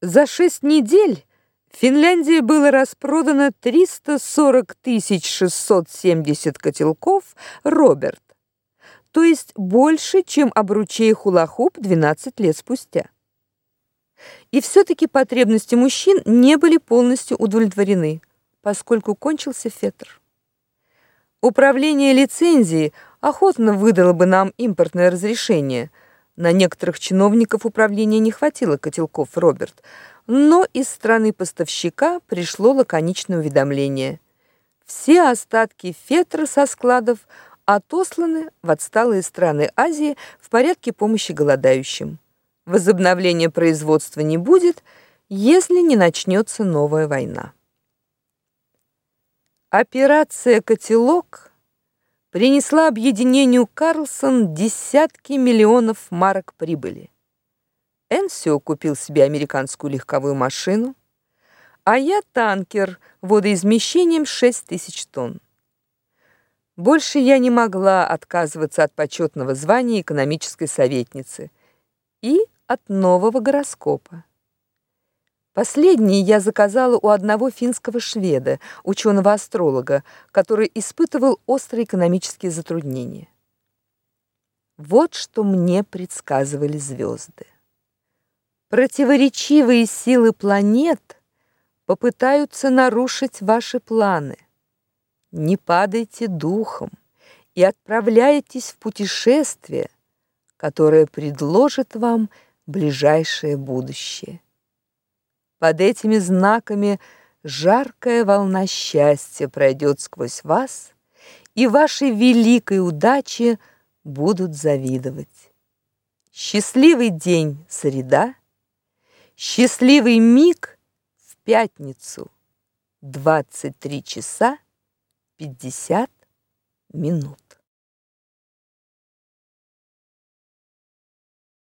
За шесть недель в Финляндии было распродано 340 670 котелков Роберт, то есть больше, чем обручей хулахуп 12 лет спустя. И все таки потребности мужчин не были полностью удовлетворены, поскольку кончился фетр. Управление лицензией охотно выдало бы нам импортное разрешение. На некоторых чиновников управления не хватило котелков Роберт, но из страны поставщика пришло лаконичное уведомление. Все остатки фетра со складов отосланы в отсталые страны Азии в порядке помощи голодающим. Возобновления производства не будет, если не начнется новая война. Операция Котелок принесла объединению Карлсон десятки миллионов марок прибыли. Энсио купил себе американскую легковую машину, а я танкер водоизмещением 6 тысяч тонн. Больше я не могла отказываться от почетного звания экономической советницы и от нового гороскопа. Последний я заказала у одного финского шведа, ученого-астролога, который испытывал острые экономические затруднения. Вот что мне предсказывали звезды. Противоречивые силы планет попытаются нарушить ваши планы. Не падайте духом и отправляйтесь в путешествие, которое предложит вам ближайшее будущее. Под этими знаками жаркая волна счастья пройдет сквозь вас, и вашей великой удаче будут завидовать. Счастливый день среда, счастливый миг в пятницу. 23 часа 50 минут.